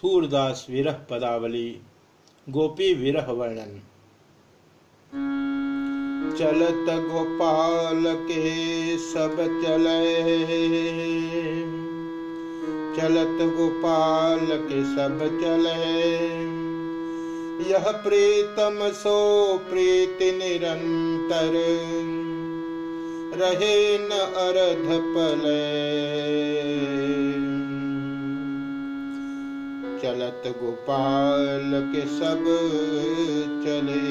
सूरदास विरह पदावली, गोपी विरह वर्णन। चलत गोपाल के सब चले चलत गोपाल के सब चले यह प्रीतम सो प्रीति निरंतर, रहे न अर्ध पले चलत गोपाल के सब चले।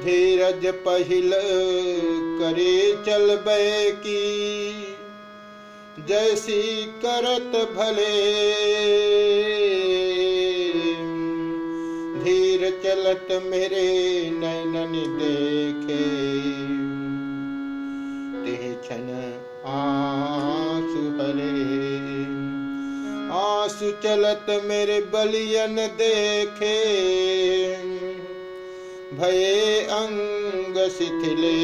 धीरज पहिल करे चलबे की जैसी करत भले। धीर चलत मेरे नैनन देखे क्षण आँसू आँसू चलत मेरे बलियन देखे। भये अंग शिथिले।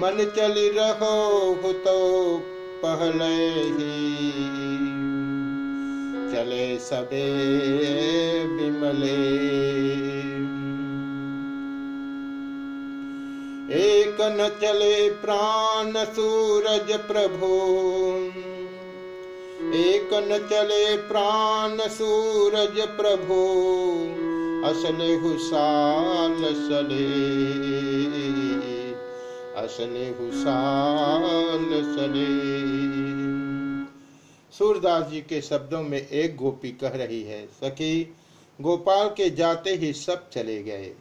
मन चली रहो हो तो पहले ही। चले सबे बिमले। एक न चले प्राण सूरज प्रभु। एक न चले प्राण सूरज प्रभु, असले हुसाल सले। असले हुसाल सले। सूरदास जी के शब्दों में एक गोपी कह रही है, सखी, गोपाल के जाते ही सब चले गए।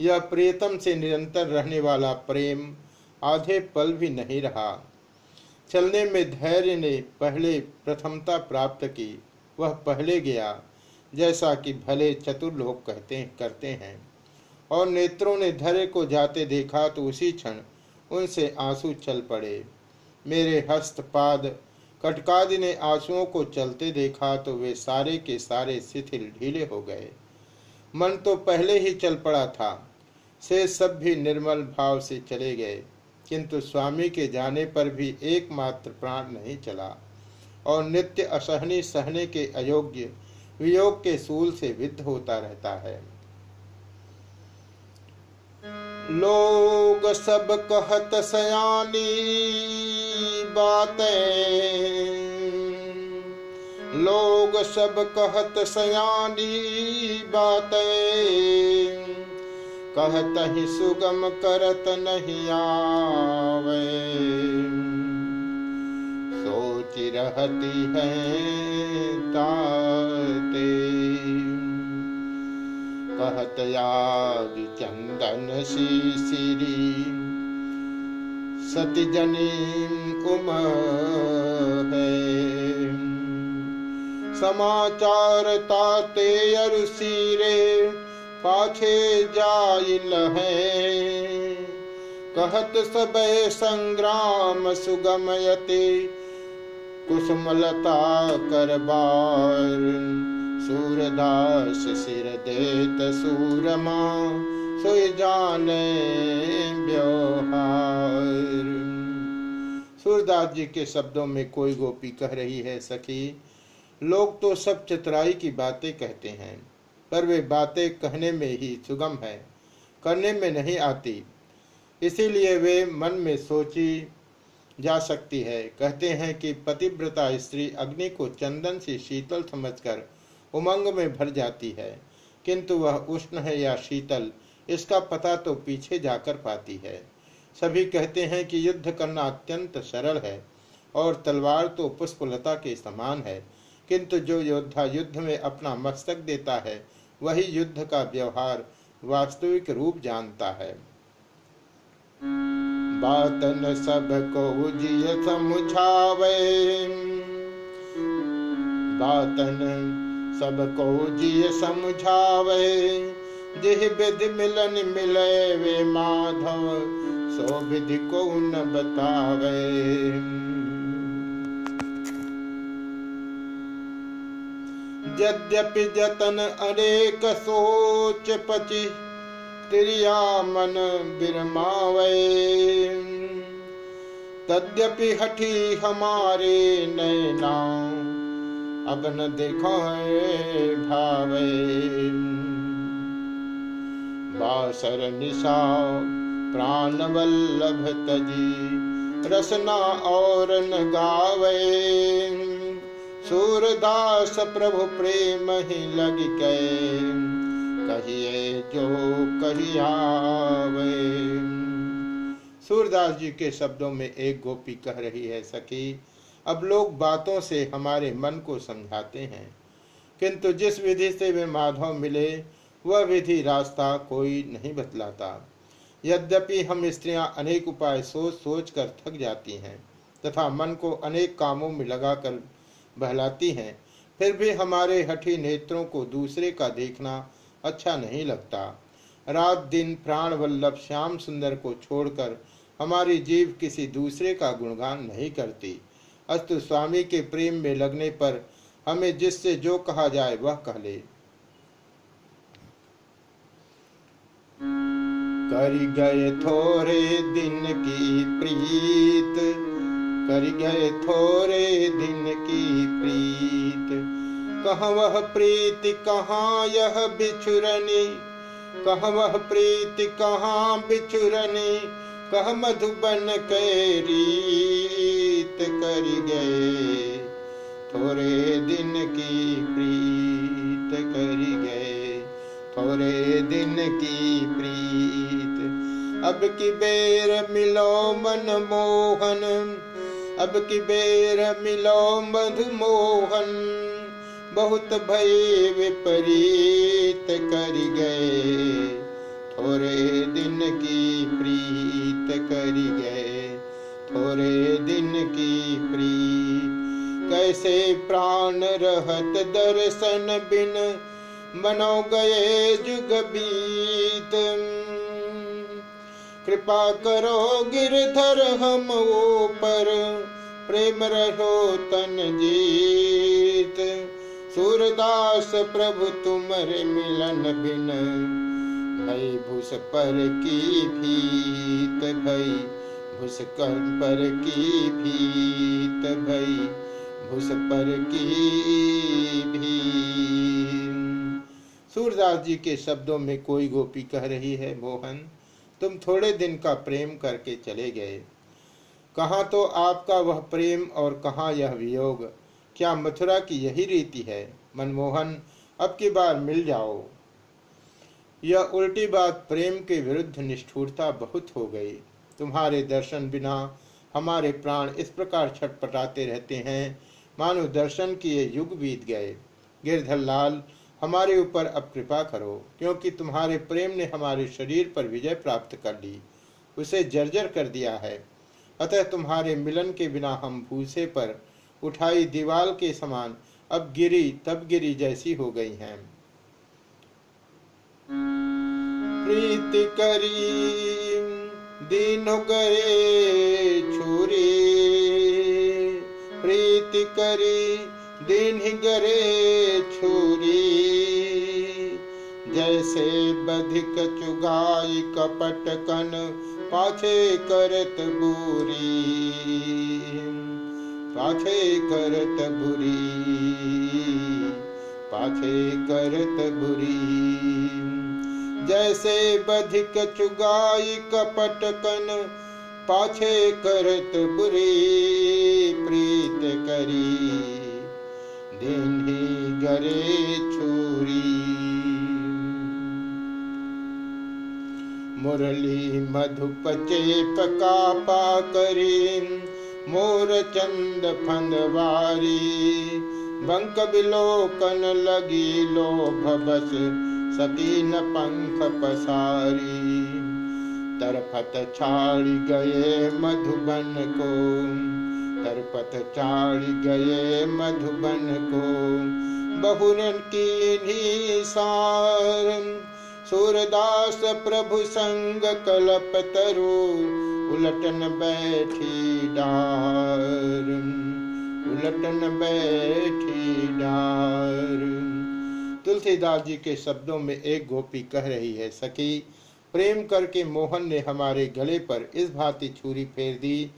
यह प्रियतम से निरंतर रहने वाला प्रेम आधे पल भी नहीं रहा। चलने में धैर्य ने पहले प्रथमता प्राप्त की, वह पहले गया, जैसा कि भले चतुर लोग कहते, करते हैं। और नेत्रों ने धैर्य को जाते देखा तो उसी क्षण उनसे आँसू चल पड़े। मेरे हस्तपाद, कटकादि ने आंसुओं को चलते देखा तो वे सारे के सारे शिथिल ढीले हो गए। मन तो पहले ही चल पड़ा था से सब भी निर्मल भाव से चले गए। किंतु स्वामी के जाने पर भी एकमात्र प्राण नहीं चला। और नित्य असहनी सहने के अयोग्य वियोग के सूल से विद्ध होता रहता है। लोग सब कहत, सयानी बातें। लोग सब कहत, सयानी बातें। कहत ही सुगम करत नहीं आवे। सोच रहती है ताते कहत याग चंदन शिशिरी सती जनी उम है। समाचार ताते अरुसीरे पाछे जाइल है। कहत सब संग्राम सुगमयते, कुसुमलता करबार सूरदास सिर देत सूरमा, सोई जाने व्यवहार। सूरदास जी के शब्दों में कोई गोपी कह रही है, सखी। लोग तो सब चतुराई की बातें कहते हैं। पर वे बातें कहने में ही सुगम है, करने में नहीं आती। इसीलिए वे मन में सोची जा सकती है। कहते हैं कि पतिव्रता स्त्री अग्नि को चंदन से शीतल समझकर उमंग में भर जाती है, किंतु वह उष्ण है या शीतल, इसका पता तो पीछे जाकर पाती है। सभी कहते हैं कि युद्ध करना अत्यंत सरल है और तलवार तो पुष्पलता के समान है, किंतु जो योद्धा युद्ध में अपना मस्तक देता है वही युद्ध का व्यवहार वास्तविक रूप जानता है। बातन सबको बातन सबको जिय समझावे। जिह विधि मिलन मिले वे माधव, सो विधि को न बतावे। यद्यपि जतन अनेक सोच पचि त्रिया मन बिरमावे तद्यपि हठी हमारे नैना अब न देखो भावे। बासर निशा प्राण वल्लभ तजी, रसना और न गावे। सूरदास प्रभु प्रेम ही लग गए। कहिए जो कहियावे सूरदास जी के शब्दों में एक गोपी कह रही है, सखी, अब लोग बातों से हमारे मन को समझाते हैं। किंतु जिस विधि से वे माधव मिले, वह विधि रास्ता कोई नहीं बतलाता। यद्यपि हम स्त्रियाँ अनेक उपाय सोच सोच कर थक जाती हैं, तथा मन को अनेक कामों में लगाकर बहलाती हैं। फिर भी हमारे हठी नेत्रों को दूसरे का देखना अच्छा नहीं लगता। रात दिन प्राण वल्लभ श्याम सुंदर को छोड़कर हमारी जीव किसी दूसरे का गुणगान नहीं करती। अस्तु स्वामी के प्रेम में लगने पर हमें जिससे जो कहा जाए वह कह ले। कर गए थोड़े दिन की प्रीत कर गए थोड़े दिन की प्रीत। कह वह प्रीति, कहाँ यह बिछुरनी? कह वह प्रीति, कहाँ बिछुरनी? कह मधुबन के रीत कर गए? थोड़े दिन की प्रीत कर गए। थोड़े दिन की प्रीत। अब की बेर मिलो मन मोहन अब की बेर मिलो मधु मोहन बहुत भय विपरीत कर गए। थोड़े दिन की प्रीत कर गए। थोड़े दिन की प्रीत। कैसे प्राण रहत दर्शन बिन। मनो गए जुग बीत। कृपा करो गिरधर हम ऊपर। प्रेम रहो तन जीत। सूरदास प्रभु तुम्हारे मिलन बिन। भई भूस पर की भीत भई। भूस कर पर की भीत भई। भूस पर की भी सूरदास जी के शब्दों में कोई गोपी कह रही है, मोहन? तुम थोड़े दिन का प्रेम करके चले गए। कहाँ तो आपका वह प्रेम और कहाँ यह वियोग? क्या मथुरा की यही रीति है? मनमोहन, अब की बार मिल जाओ। यह उल्टी बात प्रेम के विरुद्ध निष्ठुरता बहुत हो गई। तुम्हारे दर्शन बिना हमारे प्राण इस प्रकार छटपटाते रहते हैं। मानो दर्शन किए युग बीत गए। गिरधर लाल हमारे ऊपर अब कृपा करो, क्योंकि तुम्हारे प्रेम ने हमारे शरीर पर विजय प्राप्त कर ली, उसे जर्जर कर दिया है। अतः तुम्हारे मिलन के बिना हम भूसे पर उठाई दीवाल के समान अब गिरी, तब गिरी जैसी हो गई हैं। प्रीति करी दीनो करे छुरी। प्रीति करी, दिन गरे छुरी। जैसे बधिक चुगाई कपट कन पाछे करत बुरी। पाछे करत बुरी। पाछे करत बुरी। जैसे बधिक चुगाई कपट कन पाछे करत बुरी, प्रीत करी। दिन ही गरे छुरी मुरली मधुप चेप का पाकरी मोर चंद फंदवारी बंक बिलोकन लगी लोभ बस, सकीन पंख पसारी। तरफत छाड़ गए मधुबन को तरपत चाड़ गए मधुबन को, बहुरन की सार सूरदास प्रभु संग कलप तरु, उलटन बैठी डार। उलटन बैठी डार। तुलसीदास जी के शब्दों में एक गोपी कह रही है, सखी, प्रेम करके मोहन ने हमारे गले पर इस भांति छुरी फेर दी।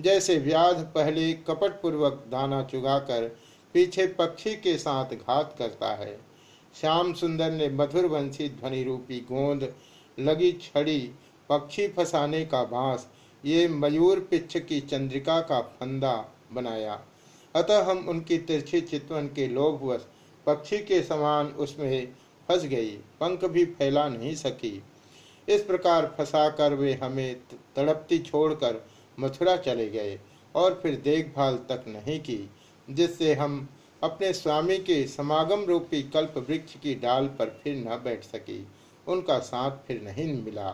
जैसे व्याध पहले कपटपूर्वक दाना चुगाकर पीछे पक्षी के साथ घात करता है श्याम सुंदर ने मधुर वंशी ध्वनि रूपी गोंद लगी छड़ी पक्षी फंसाने का बाँस, ये मयूर पिच्छ की चंद्रिका का फंदा बनाया। अतः हम उनकी तिरछी चितवन के लोभवश पक्षी के समान उसमें फंस गई, पंख भी फैला नहीं सकी। इस प्रकार फंसाकर वे हमें तड़पती छोड़कर मथुरा चले गए और फिर देखभाल तक नहीं की, जिससे हम अपने स्वामी के समागम रूपी कल्प वृक्ष की डाल पर फिर न बैठ सकी। उनका साथ फिर नहीं मिला।